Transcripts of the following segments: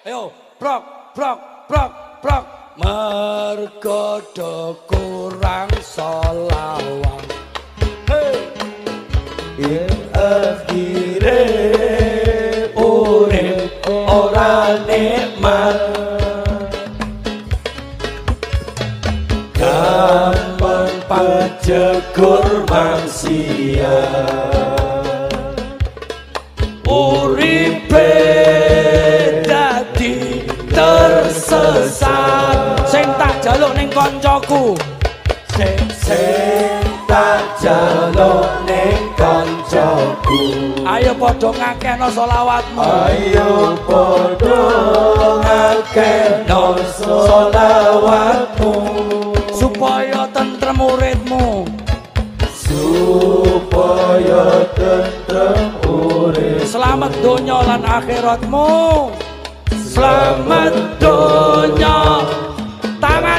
Ayo, brok, brok, brok, brok. Mergo do kurang solawat. Hey. ing akhire urip ora nikmat gampang pajegur mangsia kancaku. Sing sing tak jaluk ning kancaku. Ayo padha ngakehno selawatmu. Ayo padha ngakehno selawatmu. Supaya tentrem uritmu supaya tentrem urip selamat donya lan akhiratmu. Selamat donya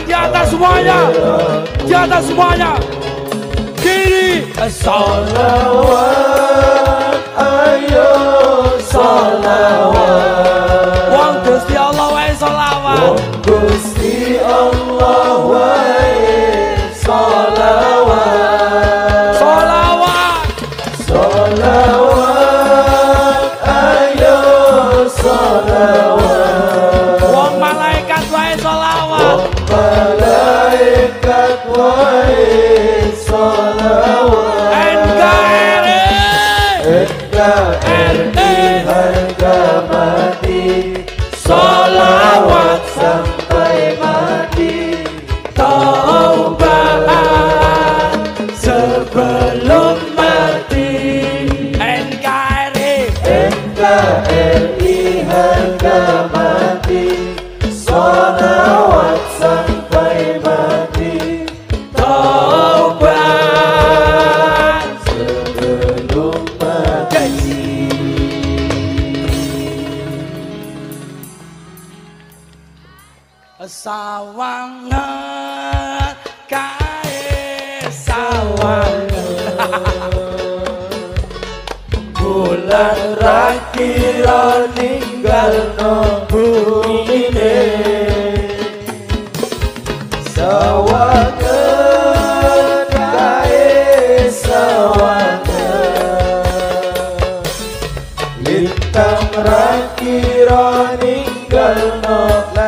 tangan di atas semuanya. Di atas semuanya. Kiri. Salawat ayo salawat. Wong Gusti Allah wae selawat Wong Gusti Allah malaikat wae malaikat wae salawat NKRI NKRI harga mati. Salawat sampai mati. Taubat. Sebelum sawangan kae sawangan. Bulan rakira ninggal no bumine. Sawangan kae sawangan. Lintang rakira ninggal no langite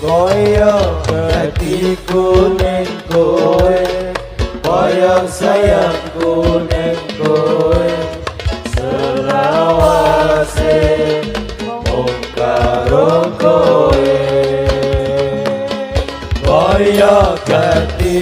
Koyo hatiku ning kowe Koyo sayangku ning kowe. Selawase mung karo kowe. Koyo gati